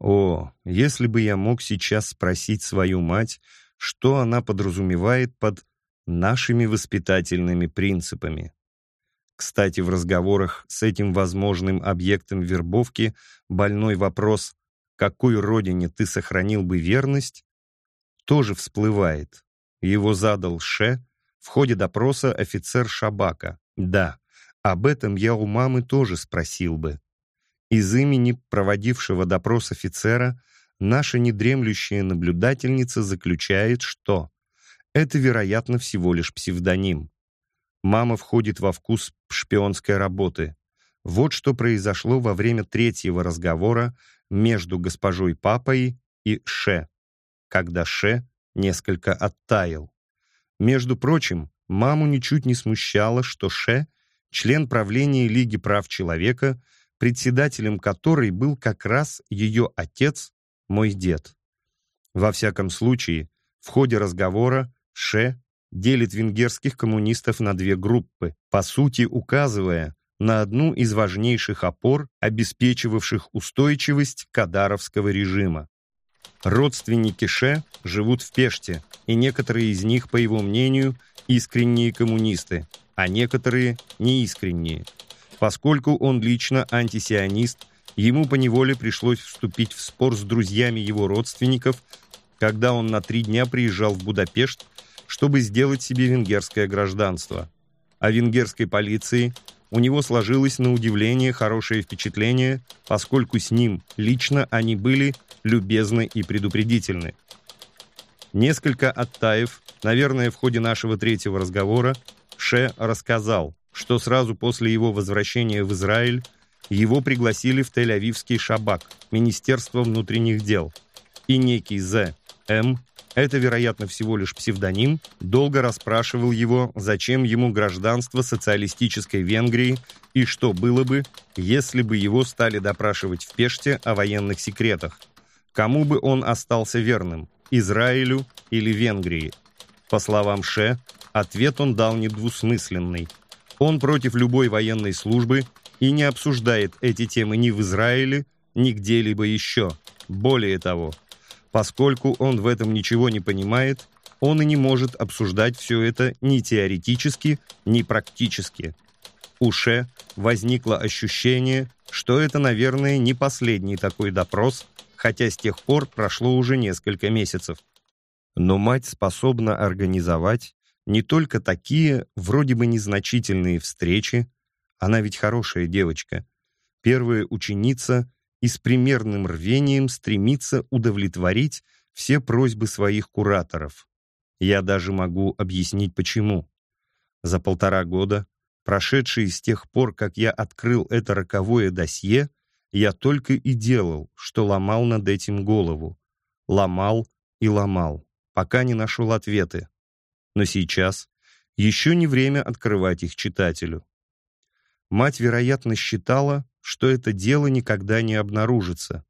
О, если бы я мог сейчас спросить свою мать, что она подразумевает под нашими воспитательными принципами. Кстати, в разговорах с этим возможным объектом вербовки больной вопрос «какой родине ты сохранил бы верность?» тоже всплывает. Его задал Ше в ходе допроса офицер Шабака. Да, об этом я у мамы тоже спросил бы. Из имени проводившего допрос офицера наша недремлющая наблюдательница заключает, что это, вероятно, всего лишь псевдоним. Мама входит во вкус шпионской работы. Вот что произошло во время третьего разговора между госпожой Папой и Ше, когда Ше несколько оттаял. Между прочим, маму ничуть не смущало, что Ше — член правления Лиги прав человека, председателем которой был как раз ее отец, мой дед. Во всяком случае, в ходе разговора Ше делит венгерских коммунистов на две группы, по сути указывая на одну из важнейших опор, обеспечивавших устойчивость кадаровского режима. Родственники Ше живут в Пеште, и некоторые из них, по его мнению, искренние коммунисты, а некоторые – неискренние. Поскольку он лично антисионист, ему поневоле пришлось вступить в спор с друзьями его родственников, когда он на три дня приезжал в Будапешт чтобы сделать себе венгерское гражданство. О венгерской полиции у него сложилось на удивление хорошее впечатление, поскольку с ним лично они были любезны и предупредительны. Несколько оттаев, наверное, в ходе нашего третьего разговора, Ше рассказал, что сразу после его возвращения в Израиль его пригласили в Тель-Авивский Шабак, Министерство внутренних дел, и некий З. М это, вероятно, всего лишь псевдоним, долго расспрашивал его, зачем ему гражданство социалистической Венгрии и что было бы, если бы его стали допрашивать в Пеште о военных секретах. Кому бы он остался верным, Израилю или Венгрии? По словам Ше, ответ он дал недвусмысленный. Он против любой военной службы и не обсуждает эти темы ни в Израиле, ни где-либо еще. Более того, Поскольку он в этом ничего не понимает, он и не может обсуждать все это ни теоретически, ни практически. У Ше возникло ощущение, что это, наверное, не последний такой допрос, хотя с тех пор прошло уже несколько месяцев. Но мать способна организовать не только такие, вроде бы незначительные встречи, она ведь хорошая девочка, первая ученица и с примерным рвением стремится удовлетворить все просьбы своих кураторов. Я даже могу объяснить почему. За полтора года, прошедшие с тех пор, как я открыл это роковое досье, я только и делал, что ломал над этим голову. Ломал и ломал, пока не нашел ответы. Но сейчас еще не время открывать их читателю. Мать, вероятно, считала, что это дело никогда не обнаружится.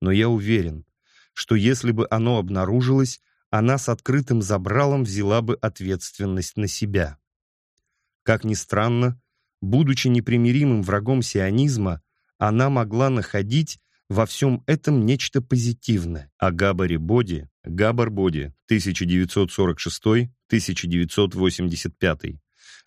Но я уверен, что если бы оно обнаружилось, она с открытым забралом взяла бы ответственность на себя. Как ни странно, будучи непримиримым врагом сионизма, она могла находить во всем этом нечто позитивное. О Габаре Боди, Габар Боди, 1946-1985,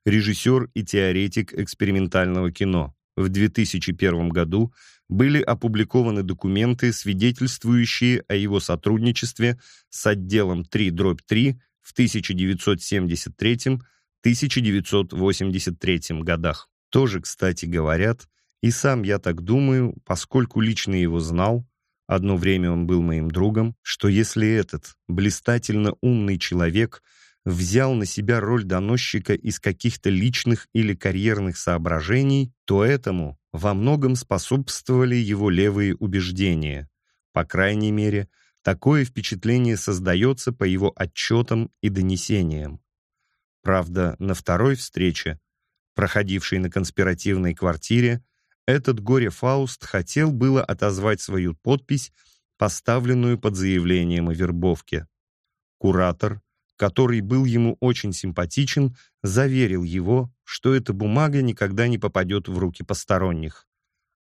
режиссер и теоретик экспериментального кино, в 2001 году были опубликованы документы, свидетельствующие о его сотрудничестве с отделом 3-3 в 1973-1983 годах. Тоже, кстати, говорят, и сам я так думаю, поскольку лично его знал, одно время он был моим другом, что если этот блистательно умный человек – взял на себя роль доносчика из каких-то личных или карьерных соображений, то этому во многом способствовали его левые убеждения. По крайней мере, такое впечатление создается по его отчетам и донесениям. Правда, на второй встрече, проходившей на конспиративной квартире, этот горе-фауст хотел было отозвать свою подпись, поставленную под заявлением о вербовке. Куратор, который был ему очень симпатичен, заверил его, что эта бумага никогда не попадет в руки посторонних.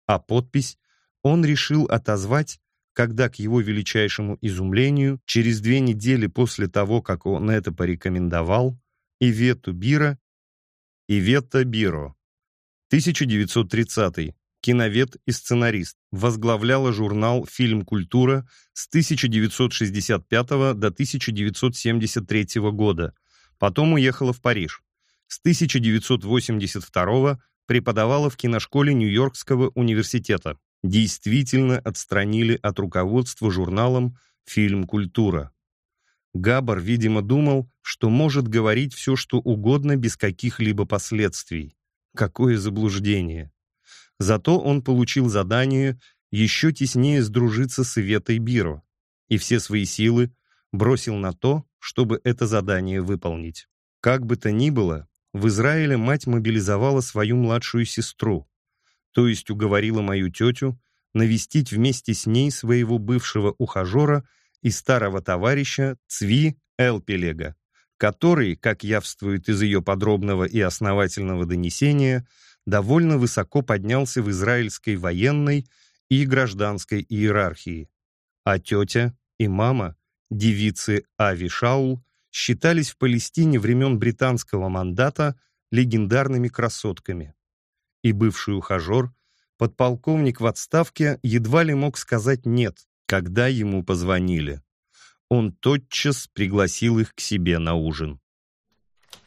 А подпись он решил отозвать когда, к его величайшему изумлению, через две недели после того, как он это порекомендовал, Ивету Бира, Ивета Биро, 1930 киновед и сценарист, возглавляла журнал «Фильм Культура» с 1965 до 1973 года, потом уехала в Париж. С 1982 преподавала в киношколе Нью-Йоркского университета. Действительно отстранили от руководства журналом «Фильм Культура». Габар, видимо, думал, что может говорить все, что угодно без каких-либо последствий. Какое заблуждение! Зато он получил задание еще теснее сдружиться с Иветой Биро и все свои силы бросил на то, чтобы это задание выполнить. Как бы то ни было, в Израиле мать мобилизовала свою младшую сестру, то есть уговорила мою тетю навестить вместе с ней своего бывшего ухажера и старого товарища Цви Элпелега, который, как явствует из ее подробного и основательного донесения, довольно высоко поднялся в израильской военной и гражданской иерархии. А тетя и мама, девицы Ави Шаул, считались в Палестине времен британского мандата легендарными красотками. И бывший ухажер, подполковник в отставке, едва ли мог сказать «нет», когда ему позвонили. Он тотчас пригласил их к себе на ужин.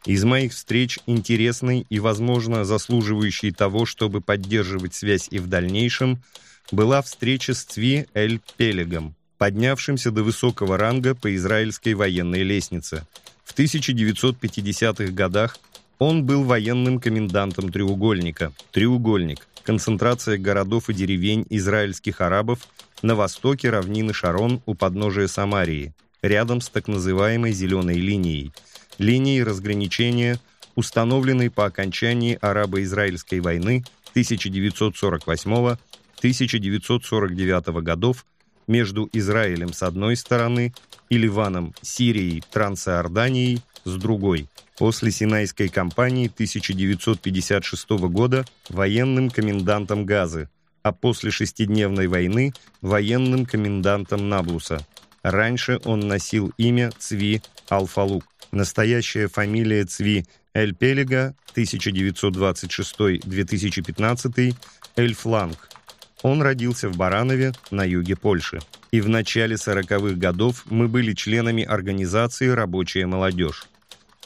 Из моих встреч интересной и, возможно, заслуживающей того, чтобы поддерживать связь и в дальнейшем, была встреча с Цви Эль Пелегом, поднявшимся до высокого ранга по израильской военной лестнице. В 1950-х годах он был военным комендантом «Треугольника». «Треугольник» — концентрация городов и деревень израильских арабов на востоке равнины Шарон у подножия Самарии, рядом с так называемой «зеленой линией», линией разграничения, установленной по окончании арабо-израильской войны 1948-1949 годов между Израилем с одной стороны и Ливаном, Сирией, Трансиорданией с другой. После Синайской кампании 1956 года военным комендантом Газы, а после шестидневной войны военным комендантом Наблуса. Раньше он носил имя Цви Алфалук. Настоящая фамилия Цви Эль Пелега, 1926-2015, Эль Фланг. Он родился в Баранове на юге Польши. И в начале 40-х годов мы были членами организации «Рабочая молодежь».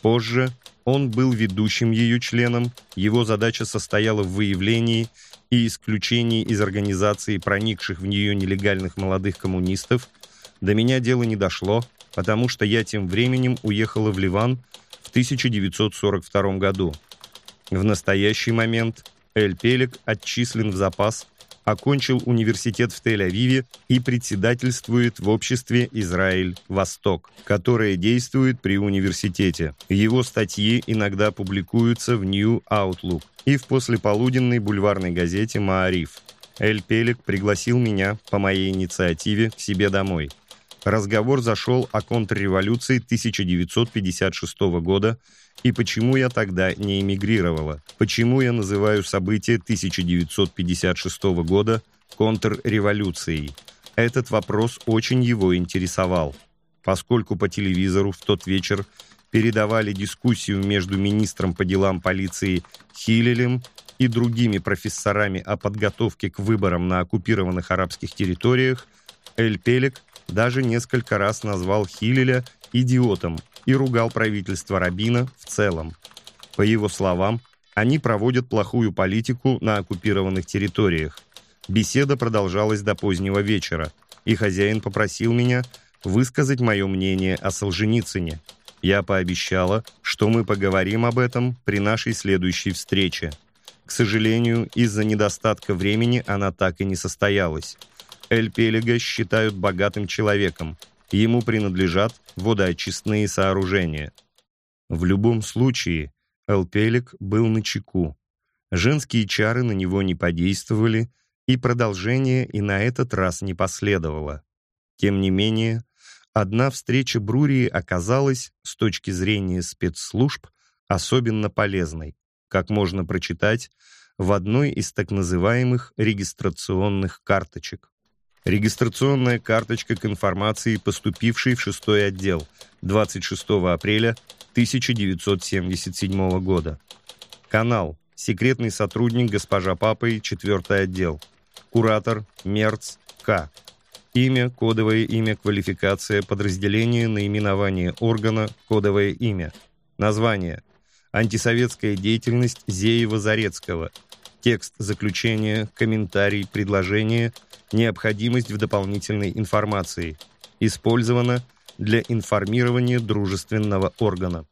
Позже он был ведущим ее членом, его задача состояла в выявлении и исключении из организации проникших в нее нелегальных молодых коммунистов. До меня дело не дошло, потому что я тем временем уехала в Ливан в 1942 году. В настоящий момент Эль Пелек отчислен в запас, окончил университет в Тель-Авиве и председательствует в обществе «Израиль-Восток», которое действует при университете. Его статьи иногда публикуются в New Outlook и в послеполуденной бульварной газете «Маариф». Эль Пелек пригласил меня по моей инициативе к себе домой – разговор зашел о контрреволюции 1956 года и почему я тогда не эмигрировала, почему я называю события 1956 года контрреволюцией. Этот вопрос очень его интересовал, поскольку по телевизору в тот вечер передавали дискуссию между министром по делам полиции Хилелем и другими профессорами о подготовке к выборам на оккупированных арабских территориях, Эль Пелек даже несколько раз назвал Хилеля идиотом и ругал правительство Рабина в целом. По его словам, они проводят плохую политику на оккупированных территориях. Беседа продолжалась до позднего вечера, и хозяин попросил меня высказать мое мнение о Солженицыне. Я пообещала, что мы поговорим об этом при нашей следующей встрече. К сожалению, из-за недостатка времени она так и не состоялась. Эль Пелега считают богатым человеком. Ему принадлежат водоочистные сооружения. В любом случае, Эль Пелег был на чеку. Женские чары на него не подействовали, и продолжение и на этот раз не последовало. Тем не менее, одна встреча Брурии оказалась, с точки зрения спецслужб, особенно полезной, как можно прочитать в одной из так называемых регистрационных карточек. Регистрационная карточка к информации, поступившей в шестой отдел 26 апреля 1977 года. Канал. Секретный сотрудник госпожа Папой, четвертый отдел. Куратор Мерц К. Имя, кодовое имя, квалификация, подразделение, наименование органа, кодовое имя. Название. Антисоветская деятельность Зеева-Зарецкого. Текст заключения, комментарий, предложение – необходимость в дополнительной информации. Использовано для информирования дружественного органа.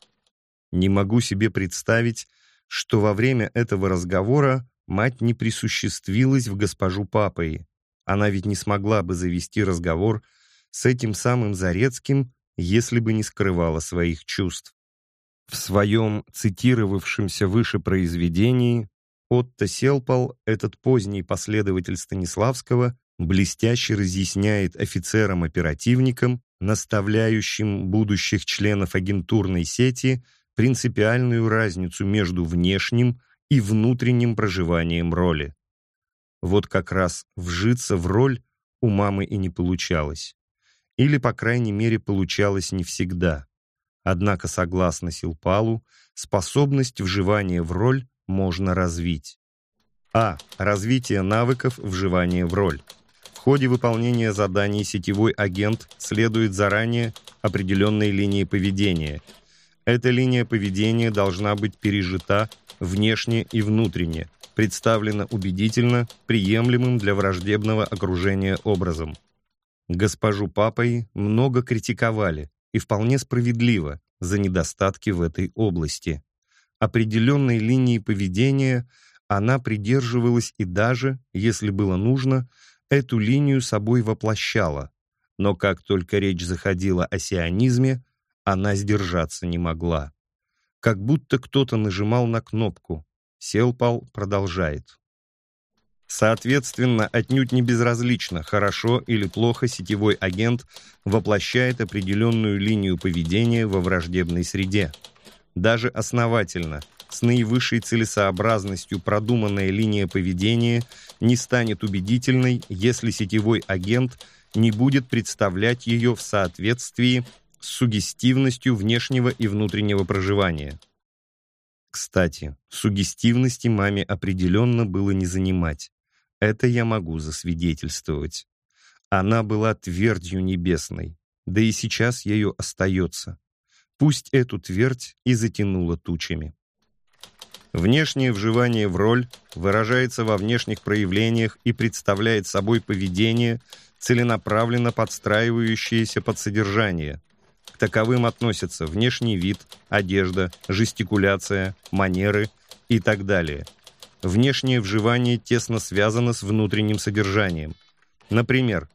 Не могу себе представить, что во время этого разговора мать не присуществилась в госпожу Папой. Она ведь не смогла бы завести разговор с этим самым Зарецким, если бы не скрывала своих чувств. В своем цитировавшемся выше произведении Отто Селпал, этот поздний последователь Станиславского, блестяще разъясняет офицерам-оперативникам, наставляющим будущих членов агентурной сети, принципиальную разницу между внешним и внутренним проживанием роли. Вот как раз вжиться в роль у мамы и не получалось. Или, по крайней мере, получалось не всегда. Однако, согласно Силпалу, способность вживания в роль можно развить. А. Развитие навыков вживания в роль. Ходе выполнения заданий сетевой агент следует заранее определенной линии поведения. Эта линия поведения должна быть пережита внешне и внутренне, представлена убедительно, приемлемым для враждебного окружения образом. Госпожу Папой много критиковали, и вполне справедливо, за недостатки в этой области. Определенной линии поведения она придерживалась и даже, если было нужно, эту линию собой воплощала, но как только речь заходила о сионизме, она сдержаться не могла. Как будто кто-то нажимал на кнопку. Селпал продолжает. Соответственно, отнюдь не безразлично, хорошо или плохо сетевой агент воплощает определенную линию поведения во враждебной среде. Даже основательно – с наивысшей целесообразностью продуманная линия поведения не станет убедительной, если сетевой агент не будет представлять ее в соответствии с сугестивностью внешнего и внутреннего проживания. Кстати, сугестивности маме определенно было не занимать. Это я могу засвидетельствовать. Она была твердью небесной, да и сейчас ею остается. Пусть эту твердь и затянула тучами. Внешнее вживание в роль выражается во внешних проявлениях и представляет собой поведение, целенаправленно подстраивающееся под содержание. К таковым относятся внешний вид, одежда, жестикуляция, манеры и так далее. Внешнее вживание тесно связано с внутренним содержанием. Например,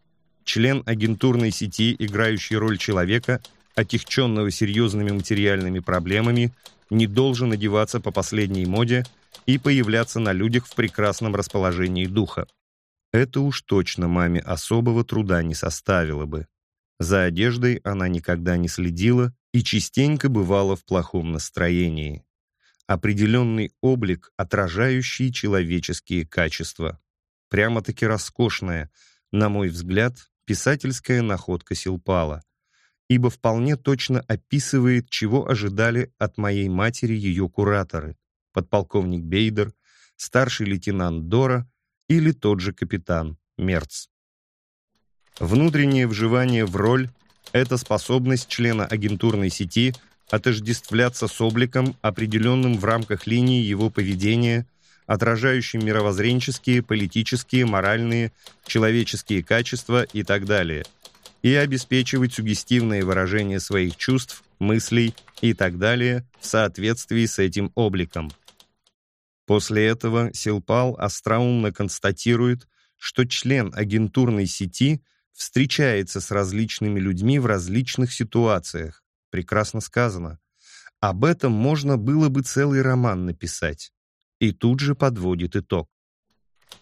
член агентурной сети, играющий роль человека, отягченного серьезными материальными проблемами, не должен одеваться по последней моде и появляться на людях в прекрасном расположении духа. Это уж точно маме особого труда не составило бы. За одеждой она никогда не следила и частенько бывала в плохом настроении. Определенный облик, отражающий человеческие качества. Прямо-таки роскошная, на мой взгляд, писательская находка Силпала — ибо вполне точно описывает, чего ожидали от моей матери ее кураторы, подполковник Бейдер, старший лейтенант Дора или тот же капитан Мерц. Внутреннее вживание в роль – это способность члена агентурной сети отождествляться с обликом, определенным в рамках линии его поведения, отражающим мировоззренческие, политические, моральные, человеческие качества и так далее – и обеспечивать сугестивное выражение своих чувств, мыслей и так далее в соответствии с этим обликом. После этого Силпал остроумно констатирует, что член агентурной сети встречается с различными людьми в различных ситуациях. Прекрасно сказано. Об этом можно было бы целый роман написать. И тут же подводит итог.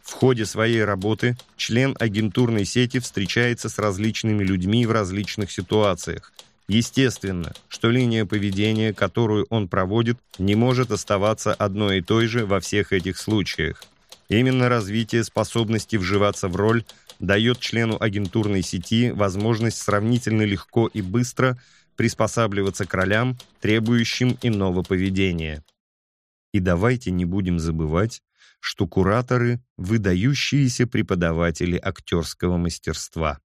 В ходе своей работы член агентурной сети встречается с различными людьми в различных ситуациях. Естественно, что линия поведения, которую он проводит, не может оставаться одной и той же во всех этих случаях. Именно развитие способности вживаться в роль дает члену агентурной сети возможность сравнительно легко и быстро приспосабливаться к ролям, требующим иного поведения. И давайте не будем забывать, что кураторы – выдающиеся преподаватели актерского мастерства.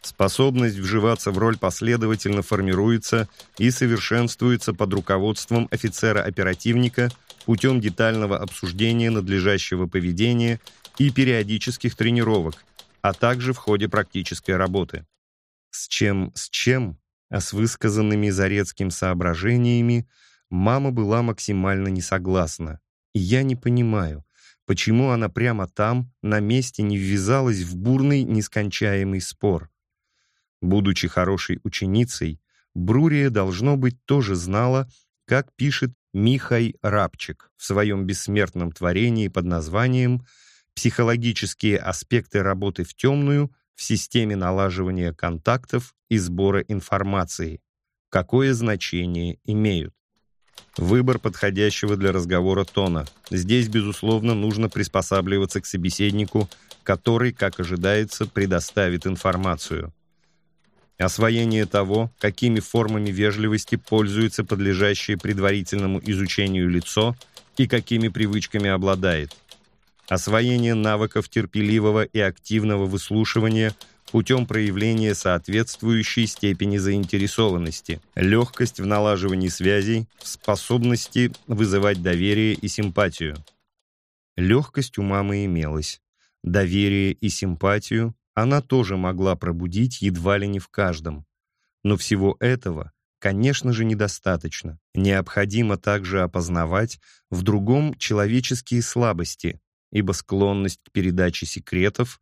Способность вживаться в роль последовательно формируется и совершенствуется под руководством офицера-оперативника путем детального обсуждения надлежащего поведения и периодических тренировок, а также в ходе практической работы. С чем, с чем, а с высказанными Зарецким соображениями мама была максимально не согласна. Я не понимаю, почему она прямо там, на месте, не ввязалась в бурный, нескончаемый спор. Будучи хорошей ученицей, Брурия, должно быть, тоже знала, как пишет Михай Рабчик в своем бессмертном творении под названием «Психологические аспекты работы в темную в системе налаживания контактов и сбора информации. Какое значение имеют?» Выбор подходящего для разговора тона. Здесь, безусловно, нужно приспосабливаться к собеседнику, который, как ожидается, предоставит информацию. Освоение того, какими формами вежливости пользуется подлежащее предварительному изучению лицо и какими привычками обладает. Освоение навыков терпеливого и активного выслушивания путем проявления соответствующей степени заинтересованности, легкость в налаживании связей, способности вызывать доверие и симпатию. Легкость у мамы имелась. Доверие и симпатию она тоже могла пробудить едва ли не в каждом. Но всего этого, конечно же, недостаточно. Необходимо также опознавать в другом человеческие слабости, ибо склонность к передаче секретов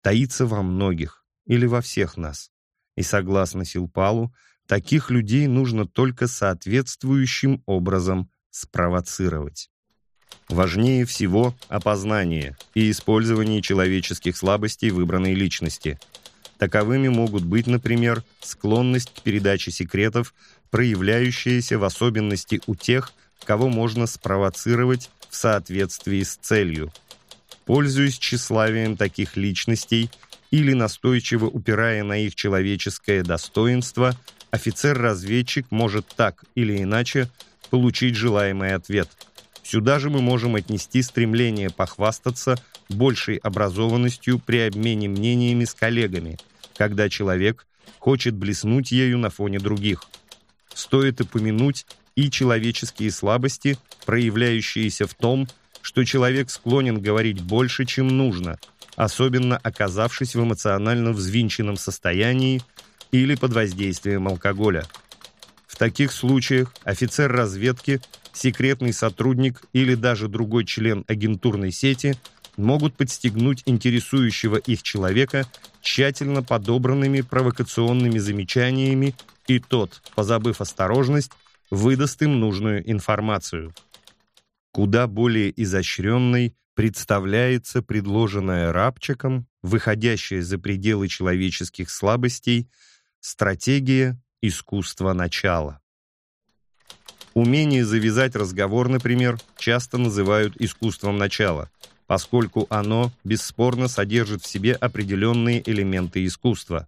таится во многих или во всех нас. И согласно Силпалу, таких людей нужно только соответствующим образом спровоцировать. Важнее всего опознание и использование человеческих слабостей выбранной личности. Таковыми могут быть, например, склонность к передаче секретов, проявляющаяся в особенности у тех, кого можно спровоцировать в соответствии с целью. Пользуясь тщеславием таких личностей или настойчиво упирая на их человеческое достоинство, офицер-разведчик может так или иначе получить желаемый ответ – Сюда же мы можем отнести стремление похвастаться большей образованностью при обмене мнениями с коллегами, когда человек хочет блеснуть ею на фоне других. Стоит упомянуть и человеческие слабости, проявляющиеся в том, что человек склонен говорить больше, чем нужно, особенно оказавшись в эмоционально взвинченном состоянии или под воздействием алкоголя. В таких случаях офицер разведки секретный сотрудник или даже другой член агентурной сети могут подстегнуть интересующего их человека тщательно подобранными провокационными замечаниями, и тот, позабыв осторожность, выдаст им нужную информацию. Куда более изощренной представляется предложенная Рабчиком, выходящая за пределы человеческих слабостей, стратегия искусства начала. Умение завязать разговор, например, часто называют искусством начала, поскольку оно бесспорно содержит в себе определенные элементы искусства.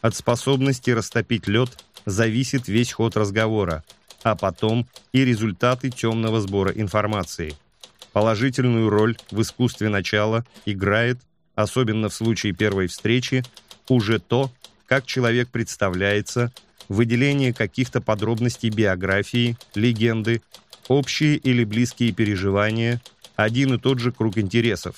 От способности растопить лед зависит весь ход разговора, а потом и результаты темного сбора информации. Положительную роль в искусстве начала играет, особенно в случае первой встречи, уже то, как человек представляется, выделение каких-то подробностей биографии, легенды, общие или близкие переживания, один и тот же круг интересов.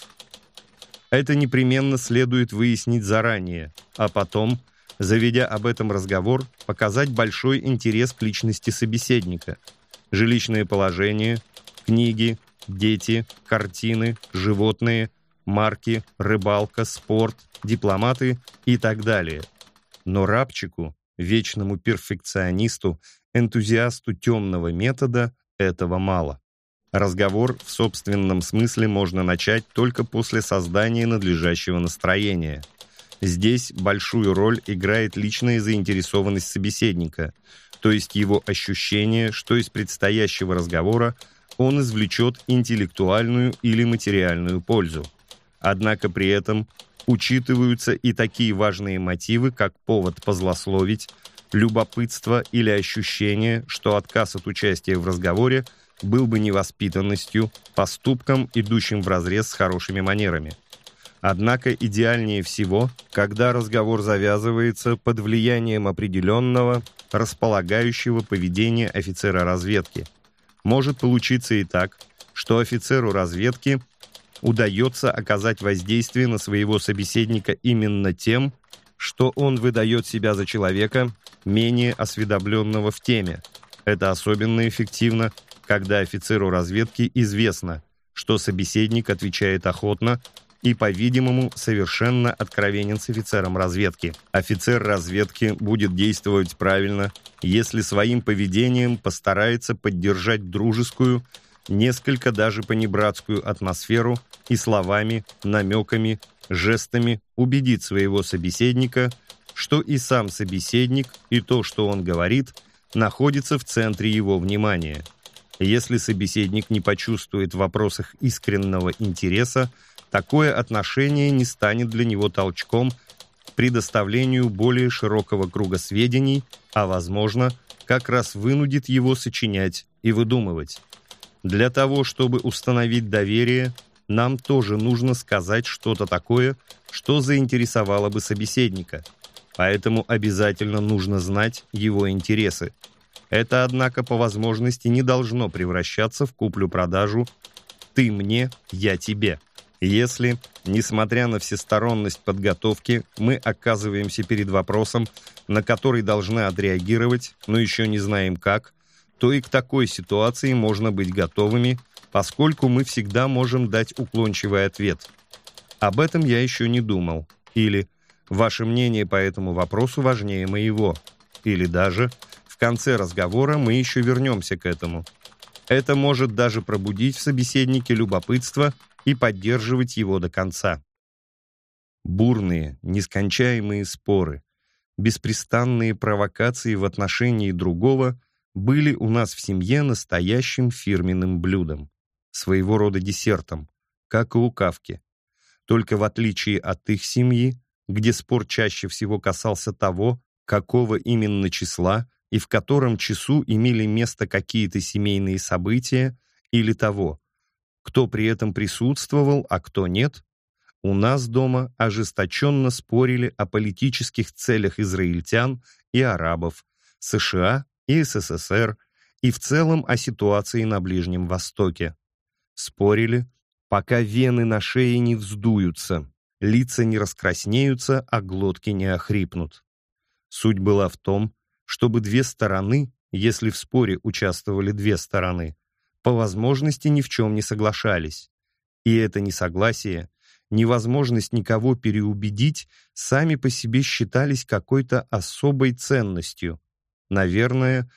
Это непременно следует выяснить заранее, а потом, заведя об этом разговор, показать большой интерес к личности собеседника. Жилищное положение, книги, дети, картины, животные, марки, рыбалка, спорт, дипломаты и так далее. Но рабчику вечному перфекционисту, энтузиасту темного метода этого мало. Разговор в собственном смысле можно начать только после создания надлежащего настроения. Здесь большую роль играет личная заинтересованность собеседника, то есть его ощущение, что из предстоящего разговора он извлечет интеллектуальную или материальную пользу. Однако при этом учитываются и такие важные мотивы, как повод позлословить, любопытство или ощущение, что отказ от участия в разговоре был бы невоспитанностью, поступком, идущим вразрез с хорошими манерами. Однако идеальнее всего, когда разговор завязывается под влиянием определенного, располагающего поведения офицера разведки. Может получиться и так, что офицеру разведки удается оказать воздействие на своего собеседника именно тем, что он выдает себя за человека, менее осведомленного в теме. Это особенно эффективно, когда офицеру разведки известно, что собеседник отвечает охотно и, по-видимому, совершенно откровенен с офицером разведки. Офицер разведки будет действовать правильно, если своим поведением постарается поддержать дружескую, несколько даже понебратскую атмосферу и словами, намеками, жестами убедить своего собеседника, что и сам собеседник, и то, что он говорит, находится в центре его внимания. Если собеседник не почувствует в вопросах искреннего интереса, такое отношение не станет для него толчком к предоставлению более широкого круга сведений, а, возможно, как раз вынудит его сочинять и выдумывать. Для того, чтобы установить доверие, нам тоже нужно сказать что-то такое, что заинтересовало бы собеседника. Поэтому обязательно нужно знать его интересы. Это, однако, по возможности не должно превращаться в куплю-продажу «ты мне, я тебе». Если, несмотря на всесторонность подготовки, мы оказываемся перед вопросом, на который должны отреагировать, но еще не знаем как, то и к такой ситуации можно быть готовыми, поскольку мы всегда можем дать уклончивый ответ. Об этом я еще не думал. Или «Ваше мнение по этому вопросу важнее моего». Или даже «В конце разговора мы еще вернемся к этому». Это может даже пробудить в собеседнике любопытство и поддерживать его до конца. Бурные, нескончаемые споры, беспрестанные провокации в отношении другого были у нас в семье настоящим фирменным блюдом, своего рода десертом, как и у Кавки. Только в отличие от их семьи, где спор чаще всего касался того, какого именно числа и в котором часу имели место какие-то семейные события, или того, кто при этом присутствовал, а кто нет, у нас дома ожесточенно спорили о политических целях израильтян и арабов, США и СССР, и в целом о ситуации на Ближнем Востоке. Спорили, пока вены на шее не вздуются, лица не раскраснеются, а глотки не охрипнут. Суть была в том, чтобы две стороны, если в споре участвовали две стороны, по возможности ни в чем не соглашались. И это несогласие, невозможность никого переубедить сами по себе считались какой-то особой ценностью, Наверное,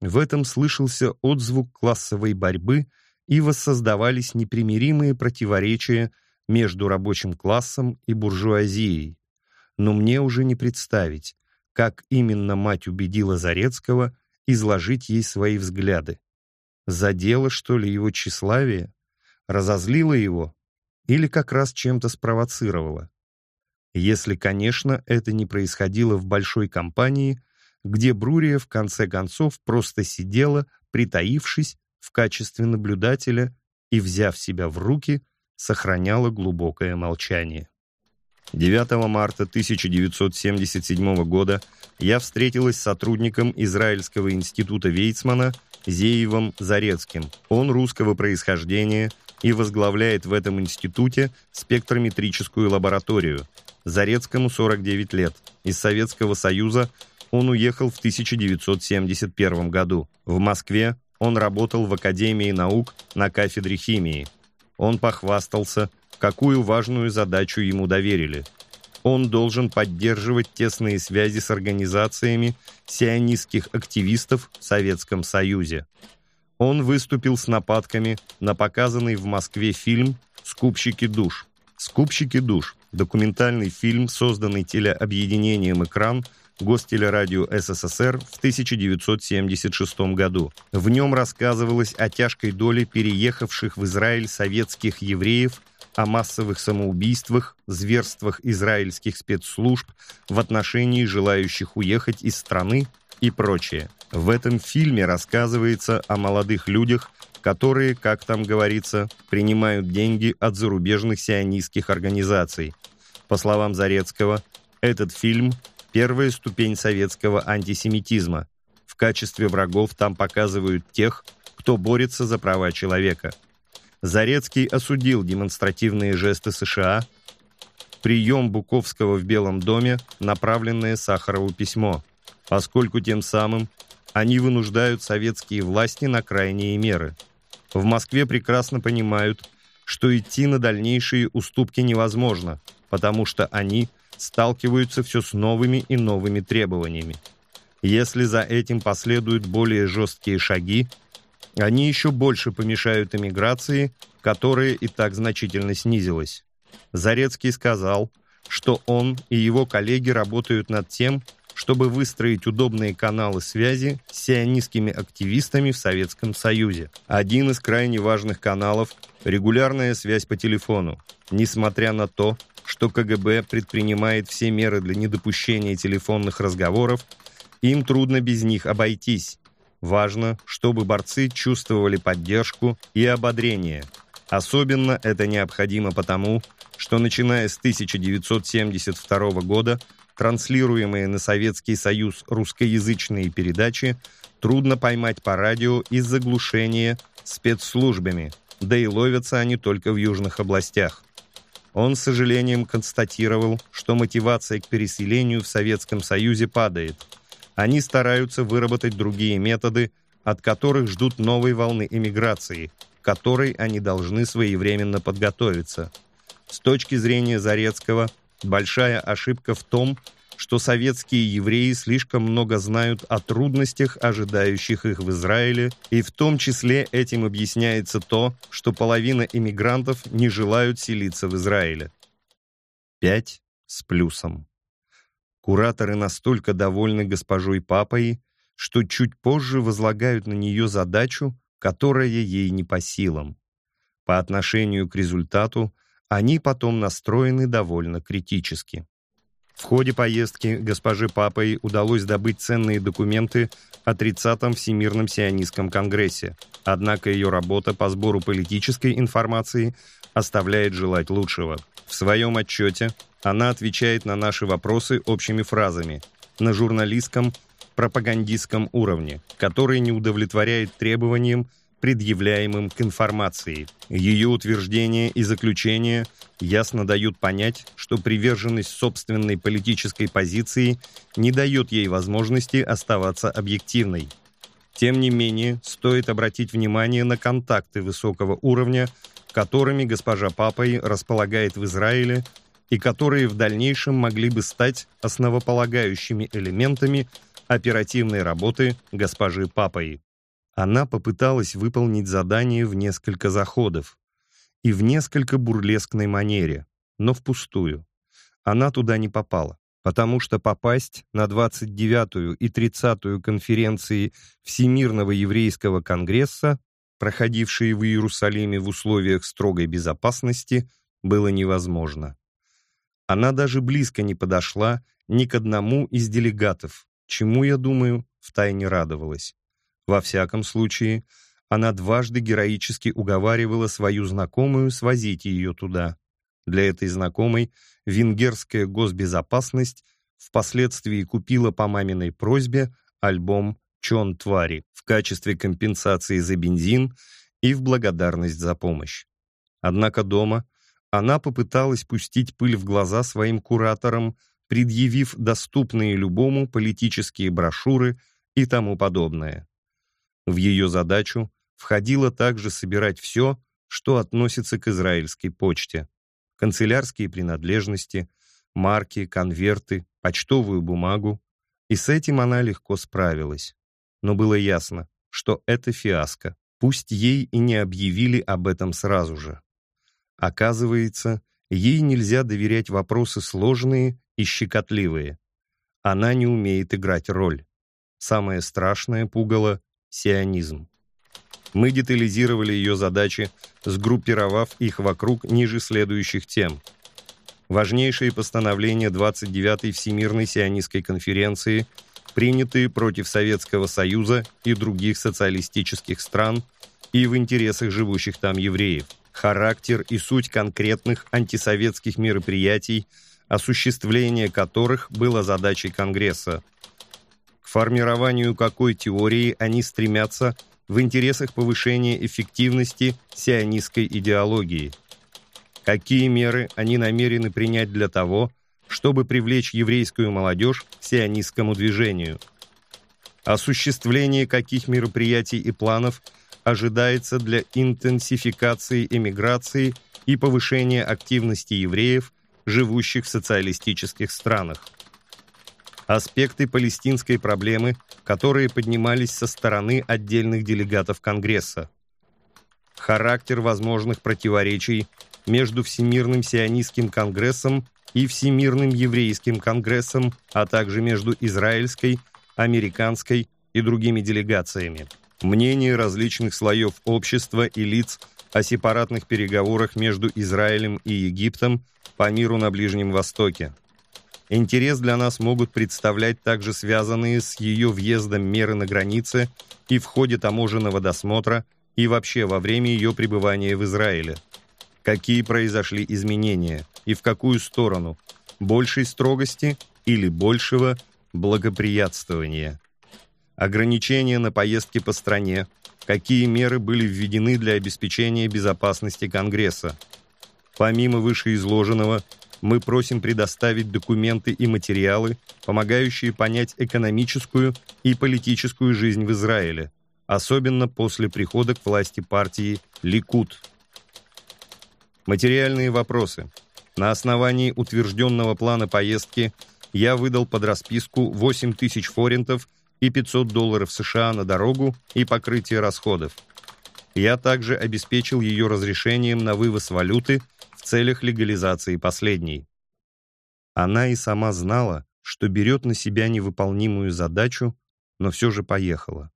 в этом слышался отзвук классовой борьбы и воссоздавались непримиримые противоречия между рабочим классом и буржуазией. Но мне уже не представить, как именно мать убедила Зарецкого изложить ей свои взгляды. Задела, что ли, его тщеславие? Разозлила его? Или как раз чем-то спровоцировала? Если, конечно, это не происходило в большой компании, где Брурия в конце концов просто сидела, притаившись в качестве наблюдателя и, взяв себя в руки, сохраняла глубокое молчание. 9 марта 1977 года я встретилась с сотрудником Израильского института Вейцмана Зеевым Зарецким. Он русского происхождения и возглавляет в этом институте спектрометрическую лабораторию. Зарецкому 49 лет. Из Советского Союза он уехал в 1971 году. В Москве он работал в Академии наук на кафедре химии. Он похвастался, какую важную задачу ему доверили. Он должен поддерживать тесные связи с организациями сионистских активистов в Советском Союзе. Он выступил с нападками на показанный в Москве фильм «Скупщики душ». «Скупщики душ» – документальный фильм, созданный телеобъединением «Экран» Гостелерадио СССР в 1976 году. В нем рассказывалось о тяжкой доле переехавших в Израиль советских евреев о массовых самоубийствах, зверствах израильских спецслужб в отношении желающих уехать из страны и прочее. В этом фильме рассказывается о молодых людях, которые, как там говорится, принимают деньги от зарубежных сионистских организаций. По словам Зарецкого, этот фильм – первая ступень советского антисемитизма. В качестве врагов там показывают тех, кто борется за права человека. Зарецкий осудил демонстративные жесты США, прием Буковского в Белом доме, направленное Сахарову письмо, поскольку тем самым они вынуждают советские власти на крайние меры. В Москве прекрасно понимают, что идти на дальнейшие уступки невозможно, потому что они сталкиваются все с новыми и новыми требованиями. Если за этим последуют более жесткие шаги, они еще больше помешают эмиграции, которая и так значительно снизилась. Зарецкий сказал, что он и его коллеги работают над тем, чтобы выстроить удобные каналы связи с сионистскими активистами в Советском Союзе. Один из крайне важных каналов – регулярная связь по телефону. Несмотря на то, что КГБ предпринимает все меры для недопущения телефонных разговоров, им трудно без них обойтись, Важно, чтобы борцы чувствовали поддержку и ободрение. Особенно это необходимо потому, что начиная с 1972 года транслируемые на Советский Союз русскоязычные передачи трудно поймать по радио из-за глушения спецслужбами, да и ловятся они только в южных областях. Он с сожалением констатировал, что мотивация к переселению в Советском Союзе падает – они стараются выработать другие методы, от которых ждут новой волны эмиграции, к которой они должны своевременно подготовиться. С точки зрения Зарецкого, большая ошибка в том, что советские евреи слишком много знают о трудностях, ожидающих их в Израиле, и в том числе этим объясняется то, что половина иммигрантов не желают селиться в Израиле. 5 с плюсом. Кураторы настолько довольны госпожой Папой, что чуть позже возлагают на нее задачу, которая ей не по силам. По отношению к результату они потом настроены довольно критически. В ходе поездки госпоже Папой удалось добыть ценные документы о 30-м Всемирном сионистском конгрессе, однако ее работа по сбору политической информации оставляет желать лучшего. В своем отчете она отвечает на наши вопросы общими фразами, на журналистском, пропагандистском уровне, который не удовлетворяет требованиям, предъявляемым к информации. Ее утверждения и заключения ясно дают понять, что приверженность собственной политической позиции не дает ей возможности оставаться объективной. Тем не менее, стоит обратить внимание на контакты высокого уровня, которыми госпожа Папой располагает в Израиле и которые в дальнейшем могли бы стать основополагающими элементами оперативной работы госпожи Папой. Она попыталась выполнить задание в несколько заходов и в несколько бурлескной манере, но впустую. Она туда не попала, потому что попасть на 29-ю и 30-ю конференции Всемирного еврейского конгресса, проходившие в Иерусалиме в условиях строгой безопасности, было невозможно. Она даже близко не подошла ни к одному из делегатов, чему, я думаю, втайне радовалась. Во всяком случае, она дважды героически уговаривала свою знакомую свозить ее туда. Для этой знакомой венгерская госбезопасность впоследствии купила по маминой просьбе альбом «Чон твари» в качестве компенсации за бензин и в благодарность за помощь. Однако дома она попыталась пустить пыль в глаза своим кураторам, предъявив доступные любому политические брошюры и тому подобное. В ее задачу входило также собирать все, что относится к израильской почте. Канцелярские принадлежности, марки, конверты, почтовую бумагу. И с этим она легко справилась. Но было ясно, что это фиаско. Пусть ей и не объявили об этом сразу же. Оказывается, ей нельзя доверять вопросы сложные и щекотливые. Она не умеет играть роль. Самое страшное пугало — сионизм. Мы детализировали ее задачи, сгруппировав их вокруг ниже следующих тем. Важнейшие постановления 29-й Всемирной сионистской конференции, принятые против Советского Союза и других социалистических стран и в интересах живущих там евреев. Характер и суть конкретных антисоветских мероприятий, осуществление которых было задачей Конгресса. К формированию какой теории они стремятся – в интересах повышения эффективности сионистской идеологии. Какие меры они намерены принять для того, чтобы привлечь еврейскую молодежь к сионистскому движению? Осуществление каких мероприятий и планов ожидается для интенсификации эмиграции и повышения активности евреев, живущих в социалистических странах? аспекты палестинской проблемы, которые поднимались со стороны отдельных делегатов Конгресса, характер возможных противоречий между Всемирным сионистским конгрессом и Всемирным еврейским конгрессом, а также между израильской, американской и другими делегациями. Мнения различных слоев общества и лиц о сепаратных переговорах между Израилем и Египтом по миру на Ближнем Востоке. Интерес для нас могут представлять также связанные с ее въездом меры на границе и в ходе таможенного досмотра и вообще во время ее пребывания в Израиле. Какие произошли изменения и в какую сторону? Большей строгости или большего благоприятствования? Ограничения на поездки по стране. Какие меры были введены для обеспечения безопасности Конгресса? Помимо вышеизложенного, мы просим предоставить документы и материалы, помогающие понять экономическую и политическую жизнь в Израиле, особенно после прихода к власти партии «Ликут». Материальные вопросы. На основании утвержденного плана поездки я выдал под расписку 8 тысяч форинтов и 500 долларов США на дорогу и покрытие расходов. Я также обеспечил ее разрешением на вывоз валюты в целях легализации последней. Она и сама знала, что берет на себя невыполнимую задачу, но все же поехала.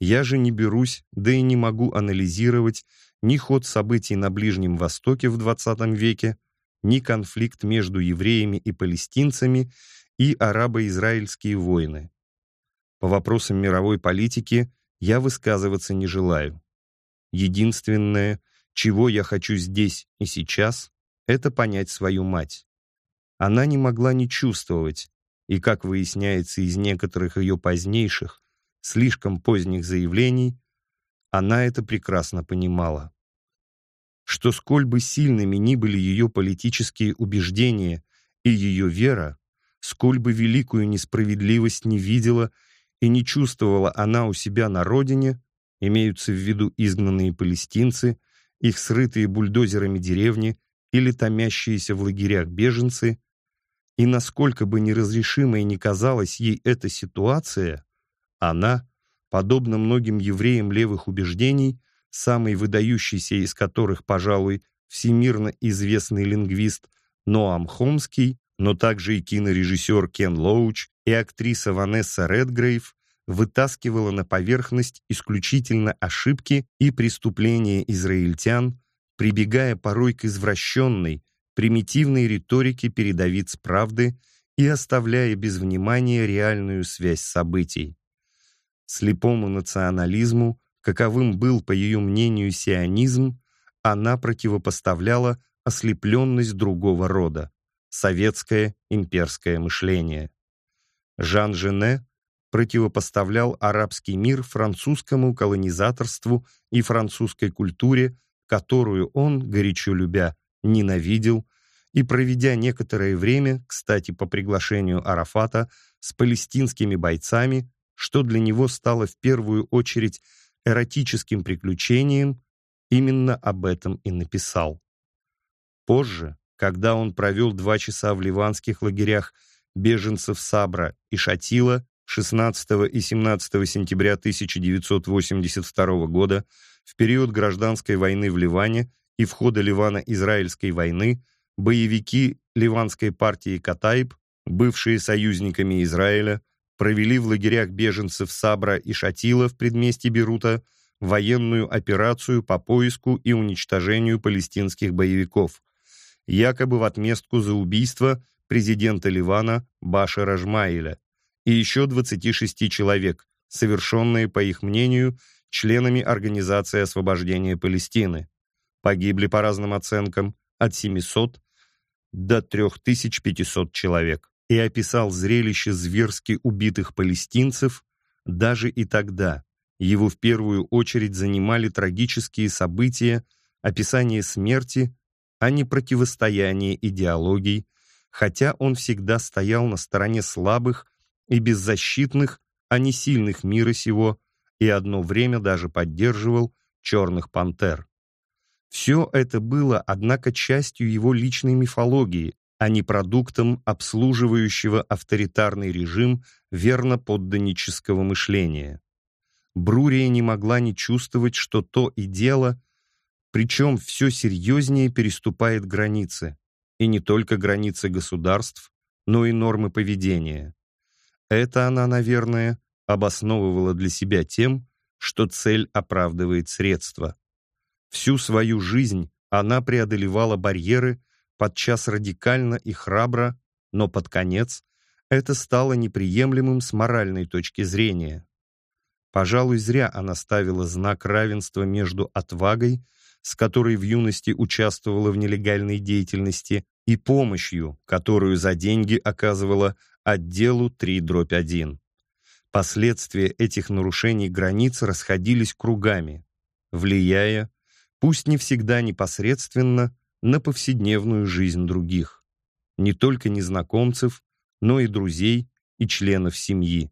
Я же не берусь, да и не могу анализировать ни ход событий на Ближнем Востоке в XX веке, ни конфликт между евреями и палестинцами и арабо-израильские войны. По вопросам мировой политики я высказываться не желаю. Единственное, чего я хочу здесь и сейчас, это понять свою мать. Она не могла не чувствовать, и, как выясняется из некоторых ее позднейших, слишком поздних заявлений, она это прекрасно понимала. Что сколь бы сильными ни были ее политические убеждения и ее вера, сколь бы великую несправедливость не видела и не чувствовала она у себя на родине, имеются в виду изгнанные палестинцы – их срытые бульдозерами деревни или томящиеся в лагерях беженцы, и насколько бы неразрешимой ни казалась ей эта ситуация, она, подобно многим евреям левых убеждений, самый выдающийся из которых, пожалуй, всемирно известный лингвист Ноам Хомский, но также и кинорежиссер Кен Лоуч и актриса Ванесса Редгрейв, вытаскивала на поверхность исключительно ошибки и преступления израильтян, прибегая порой к извращенной, примитивной риторике передовиц правды и оставляя без внимания реальную связь событий. Слепому национализму, каковым был, по ее мнению, сионизм, она противопоставляла ослепленность другого рода — советское имперское мышление. Жан Жене противопоставлял арабский мир французскому колонизаторству и французской культуре, которую он, горячо любя, ненавидел, и, проведя некоторое время, кстати, по приглашению Арафата, с палестинскими бойцами, что для него стало в первую очередь эротическим приключением, именно об этом и написал. Позже, когда он провел два часа в ливанских лагерях беженцев Сабра и Шатила, 16 и 17 сентября 1982 года, в период гражданской войны в Ливане и в ходе Ливано-Израильской войны, боевики Ливанской партии Катаиб, бывшие союзниками Израиля, провели в лагерях беженцев Сабра и Шатила в предместье Берута военную операцию по поиску и уничтожению палестинских боевиков, якобы в отместку за убийство президента Ливана Башара Жмаиля и еще 26 человек, совершенные, по их мнению, членами Организации освобождения Палестины. Погибли, по разным оценкам, от 700 до 3500 человек. И описал зрелище зверски убитых палестинцев даже и тогда. Его в первую очередь занимали трагические события, описание смерти, а не противостояние идеологий, хотя он всегда стоял на стороне слабых и беззащитных, а не сильных мира сего, и одно время даже поддерживал черных пантер. Все это было, однако, частью его личной мифологии, а не продуктом обслуживающего авторитарный режим верно подданнического мышления. Брурия не могла не чувствовать, что то и дело, причем все серьезнее переступает границы, и не только границы государств, но и нормы поведения. Это она, наверное, обосновывала для себя тем, что цель оправдывает средства. Всю свою жизнь она преодолевала барьеры, подчас радикально и храбро, но под конец это стало неприемлемым с моральной точки зрения. Пожалуй, зря она ставила знак равенства между отвагой, с которой в юности участвовала в нелегальной деятельности, и помощью, которую за деньги оказывала отделу 3-1. Последствия этих нарушений границ расходились кругами, влияя пусть не всегда непосредственно, на повседневную жизнь других, не только незнакомцев, но и друзей и членов семьи.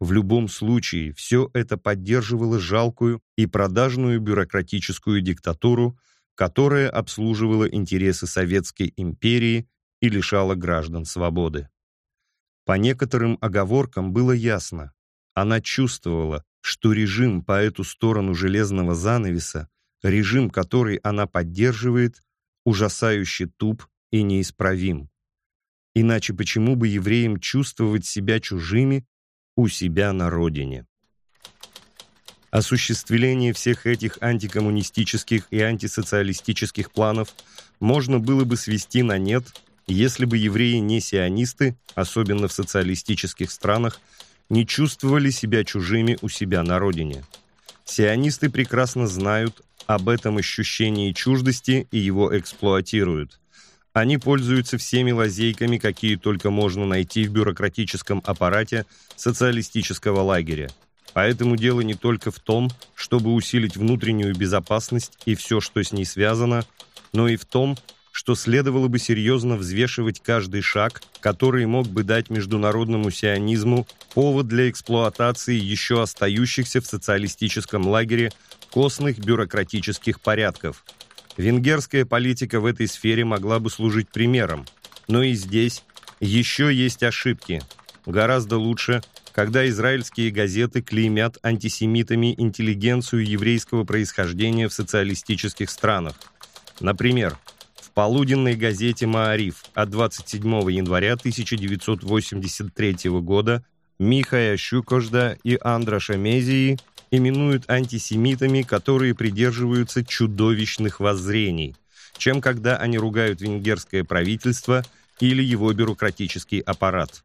В любом случае, все это поддерживало жалкую и продажную бюрократическую диктатуру, которая обслуживала интересы Советской империи и лишала граждан свободы. По некоторым оговоркам было ясно, она чувствовала, что режим по эту сторону железного занавеса режим, который она поддерживает, ужасающе туп и неисправим. Иначе почему бы евреям чувствовать себя чужими у себя на родине? Осуществление всех этих антикоммунистических и антисоциалистических планов можно было бы свести на нет, если бы евреи не сионисты, особенно в социалистических странах, не чувствовали себя чужими у себя на родине. Сионисты прекрасно знают об этом ощущении чуждости и его эксплуатируют. Они пользуются всеми лазейками, какие только можно найти в бюрократическом аппарате социалистического лагеря. Поэтому дело не только в том, чтобы усилить внутреннюю безопасность и все, что с ней связано, но и в том, что следовало бы серьезно взвешивать каждый шаг, который мог бы дать международному сионизму повод для эксплуатации еще остающихся в социалистическом лагере костных бюрократических порядков. Венгерская политика в этой сфере могла бы служить примером, но и здесь еще есть ошибки. Гораздо лучше, когда израильские газеты клеймят антисемитами интеллигенцию еврейского происхождения в социалистических странах. Например, полуденной газете «Маариф» от 27 января 1983 года Михая Щукожда и Андра Шамезии именуют антисемитами, которые придерживаются чудовищных воззрений, чем когда они ругают венгерское правительство или его бюрократический аппарат.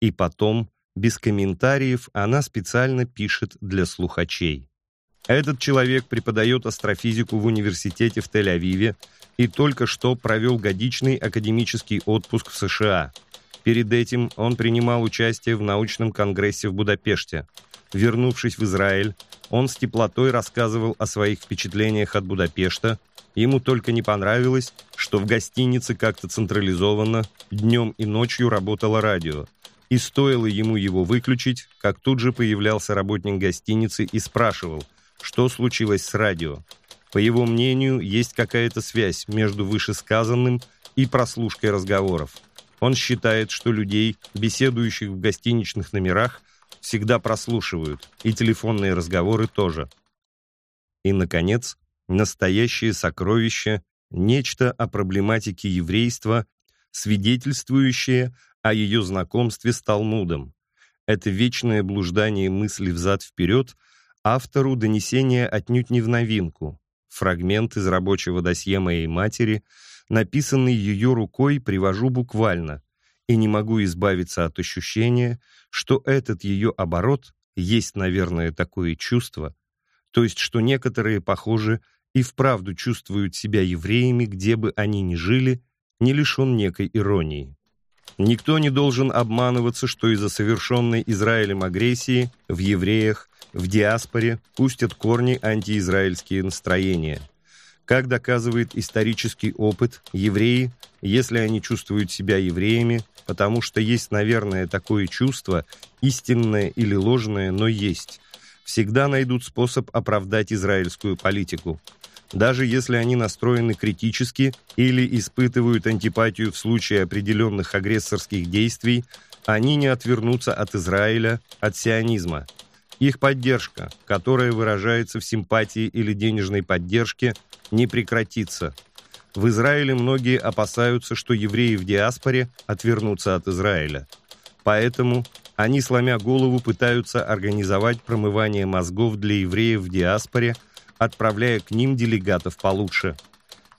И потом, без комментариев, она специально пишет для слухачей. Этот человек преподает астрофизику в университете в Тель-Авиве и только что провел годичный академический отпуск в США. Перед этим он принимал участие в научном конгрессе в Будапеште. Вернувшись в Израиль, он с теплотой рассказывал о своих впечатлениях от Будапешта. Ему только не понравилось, что в гостинице как-то централизованно днем и ночью работало радио. И стоило ему его выключить, как тут же появлялся работник гостиницы и спрашивал – что случилось с радио. По его мнению, есть какая-то связь между вышесказанным и прослушкой разговоров. Он считает, что людей, беседующих в гостиничных номерах, всегда прослушивают, и телефонные разговоры тоже. И, наконец, настоящее сокровище – нечто о проблематике еврейства, свидетельствующее о ее знакомстве с Талмудом. Это вечное блуждание мысли взад-вперед Автору донесения отнюдь не в новинку. Фрагмент из рабочего досье моей матери, написанный ее рукой, привожу буквально, и не могу избавиться от ощущения, что этот ее оборот есть, наверное, такое чувство, то есть что некоторые, похоже, и вправду чувствуют себя евреями, где бы они ни жили, не лишен некой иронии. Никто не должен обманываться, что из-за совершенной Израилем агрессии в евреях, в диаспоре пустят корни антиизраильские настроения. Как доказывает исторический опыт, евреи, если они чувствуют себя евреями, потому что есть, наверное, такое чувство, истинное или ложное, но есть, всегда найдут способ оправдать израильскую политику – даже если они настроены критически или испытывают антипатию в случае определенных агрессорских действий, они не отвернутся от Израиля, от сионизма. Их поддержка, которая выражается в симпатии или денежной поддержке, не прекратится. В Израиле многие опасаются, что евреи в диаспоре отвернутся от Израиля. Поэтому они, сломя голову, пытаются организовать промывание мозгов для евреев в диаспоре – отправляя к ним делегатов получше.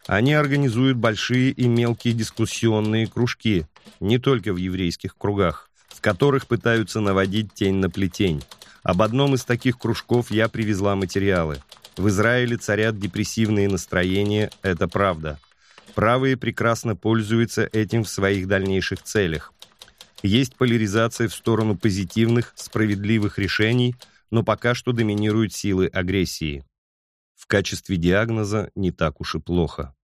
Они организуют большие и мелкие дискуссионные кружки, не только в еврейских кругах, в которых пытаются наводить тень на плетень. Об одном из таких кружков я привезла материалы. В Израиле царят депрессивные настроения, это правда. Правые прекрасно пользуются этим в своих дальнейших целях. Есть поляризация в сторону позитивных, справедливых решений, но пока что доминируют силы агрессии в качестве диагноза не так уж и плохо.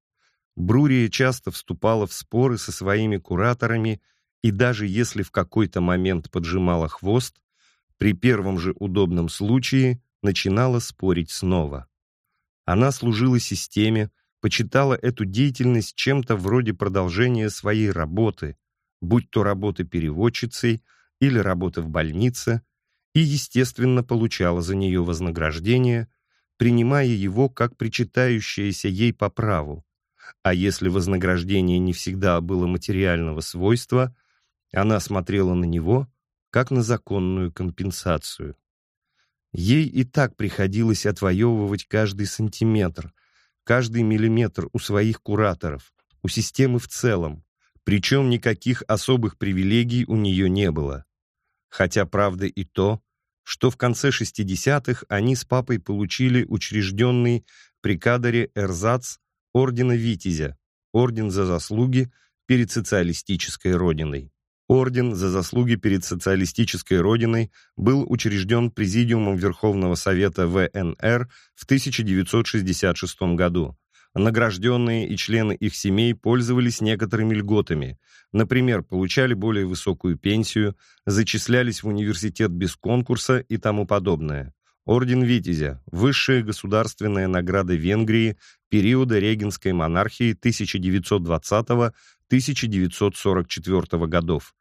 Брурия часто вступала в споры со своими кураторами и даже если в какой-то момент поджимала хвост, при первом же удобном случае начинала спорить снова. Она служила системе, почитала эту деятельность чем-то вроде продолжения своей работы, будь то работа переводчицей или работа в больнице, и, естественно, получала за нее вознаграждение – принимая его как причитающееся ей по праву. А если вознаграждение не всегда было материального свойства, она смотрела на него как на законную компенсацию. Ей и так приходилось отвоевывать каждый сантиметр, каждый миллиметр у своих кураторов, у системы в целом, причем никаких особых привилегий у нее не было. Хотя правда и то, что в конце 60-х они с папой получили учрежденный при кадре Эрзац Ордена Витязя, Орден за заслуги перед социалистической родиной. Орден за заслуги перед социалистической родиной был учрежден Президиумом Верховного Совета ВНР в 1966 году, Награжденные и члены их семей пользовались некоторыми льготами, например, получали более высокую пенсию, зачислялись в университет без конкурса и тому подобное. Орден Витязя – высшая государственная награда Венгрии периода Регенской монархии 1920-1944 годов.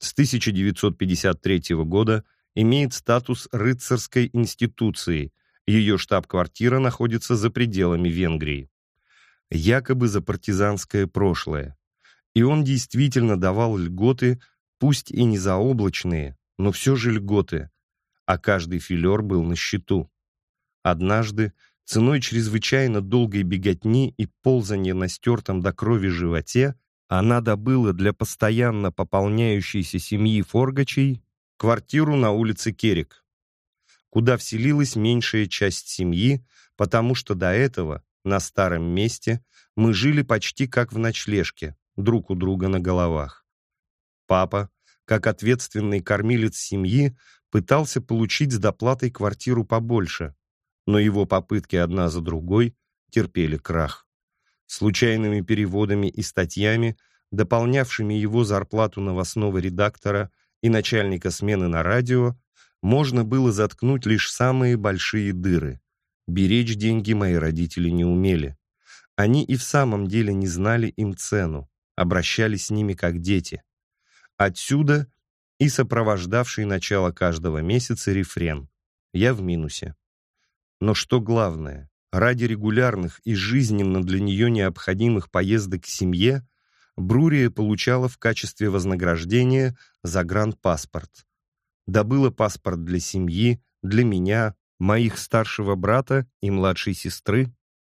С 1953 года имеет статус рыцарской институции. Ее штаб-квартира находится за пределами Венгрии якобы за партизанское прошлое. И он действительно давал льготы, пусть и не заоблачные, но все же льготы, а каждый филер был на счету. Однажды, ценой чрезвычайно долгой беготни и ползания на стертом до крови животе, она добыла для постоянно пополняющейся семьи Форгачей квартиру на улице Керек, куда вселилась меньшая часть семьи, потому что до этого на старом месте мы жили почти как в ночлежке, друг у друга на головах. Папа, как ответственный кормилец семьи, пытался получить с доплатой квартиру побольше, но его попытки одна за другой терпели крах. Случайными переводами и статьями, дополнявшими его зарплату новостного редактора и начальника смены на радио, можно было заткнуть лишь самые большие дыры. Беречь деньги мои родители не умели. Они и в самом деле не знали им цену, обращались с ними как дети. Отсюда и сопровождавший начало каждого месяца рефрен «Я в минусе». Но что главное, ради регулярных и жизненно для нее необходимых поездок к семье Брурия получала в качестве вознаграждения загранпаспорт. Добыла паспорт для семьи, для меня, моих старшего брата и младшей сестры,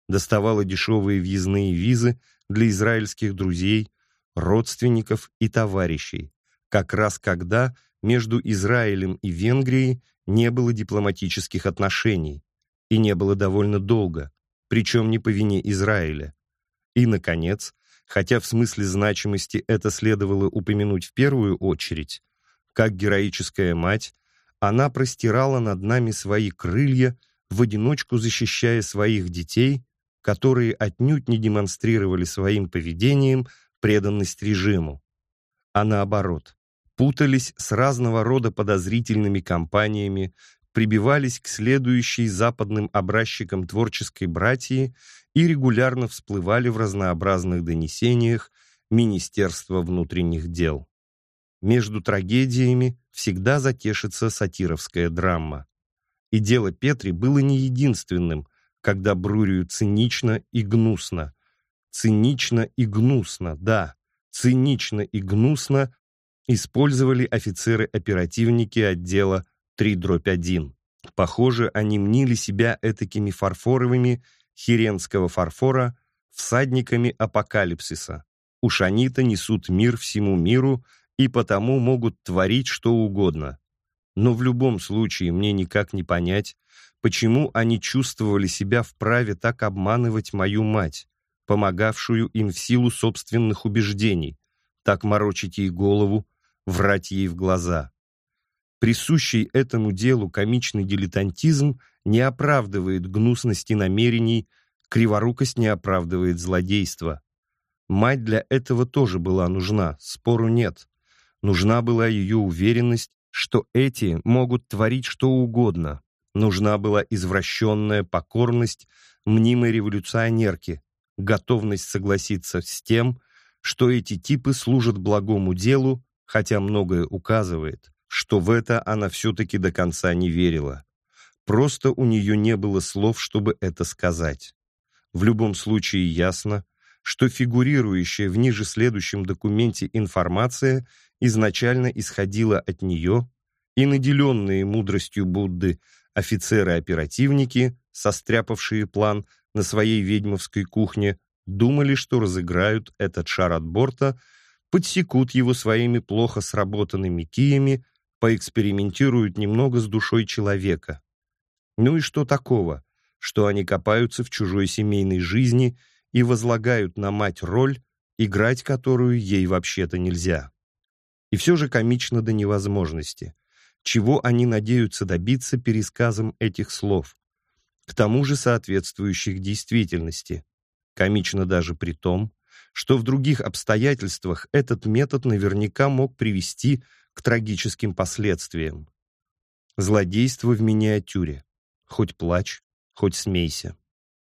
доставала дешевые въездные визы для израильских друзей, родственников и товарищей, как раз когда между Израилем и Венгрией не было дипломатических отношений, и не было довольно долго, причем не по вине Израиля. И, наконец, хотя в смысле значимости это следовало упомянуть в первую очередь, как героическая мать, она простирала над нами свои крылья, в одиночку защищая своих детей, которые отнюдь не демонстрировали своим поведением преданность режиму, а наоборот, путались с разного рода подозрительными компаниями, прибивались к следующей западным образчикам творческой братьи и регулярно всплывали в разнообразных донесениях Министерства внутренних дел. Между трагедиями всегда затешится сатировская драма. И дело Петри было не единственным, когда Брурию цинично и гнусно. Цинично и гнусно, да, цинично и гнусно использовали офицеры-оперативники отдела 3-1. Похоже, они мнили себя этакими фарфоровыми хиренского фарфора всадниками апокалипсиса. Уж они-то несут мир всему миру и потому могут творить что угодно. Но в любом случае мне никак не понять, почему они чувствовали себя вправе так обманывать мою мать, помогавшую им в силу собственных убеждений, так морочить ей голову, врать ей в глаза. Присущий этому делу комичный дилетантизм не оправдывает гнусности намерений, криворукость не оправдывает злодейства. Мать для этого тоже была нужна, спору нет. Нужна была ее уверенность, что эти могут творить что угодно. Нужна была извращенная покорность мнимой революционерки, готовность согласиться с тем, что эти типы служат благому делу, хотя многое указывает, что в это она все-таки до конца не верила. Просто у нее не было слов, чтобы это сказать. В любом случае ясно, что фигурирующая в ниже следующем документе информация изначально исходила от нее, и наделенные мудростью Будды офицеры-оперативники, состряпавшие план на своей ведьмовской кухне, думали, что разыграют этот шар от борта, подсекут его своими плохо сработанными киями, поэкспериментируют немного с душой человека. Ну и что такого, что они копаются в чужой семейной жизни и возлагают на мать роль, играть которую ей вообще-то нельзя. И все же комично до невозможности. Чего они надеются добиться пересказом этих слов? К тому же соответствующих действительности. Комично даже при том, что в других обстоятельствах этот метод наверняка мог привести к трагическим последствиям. Злодейство в миниатюре. Хоть плачь, хоть смейся.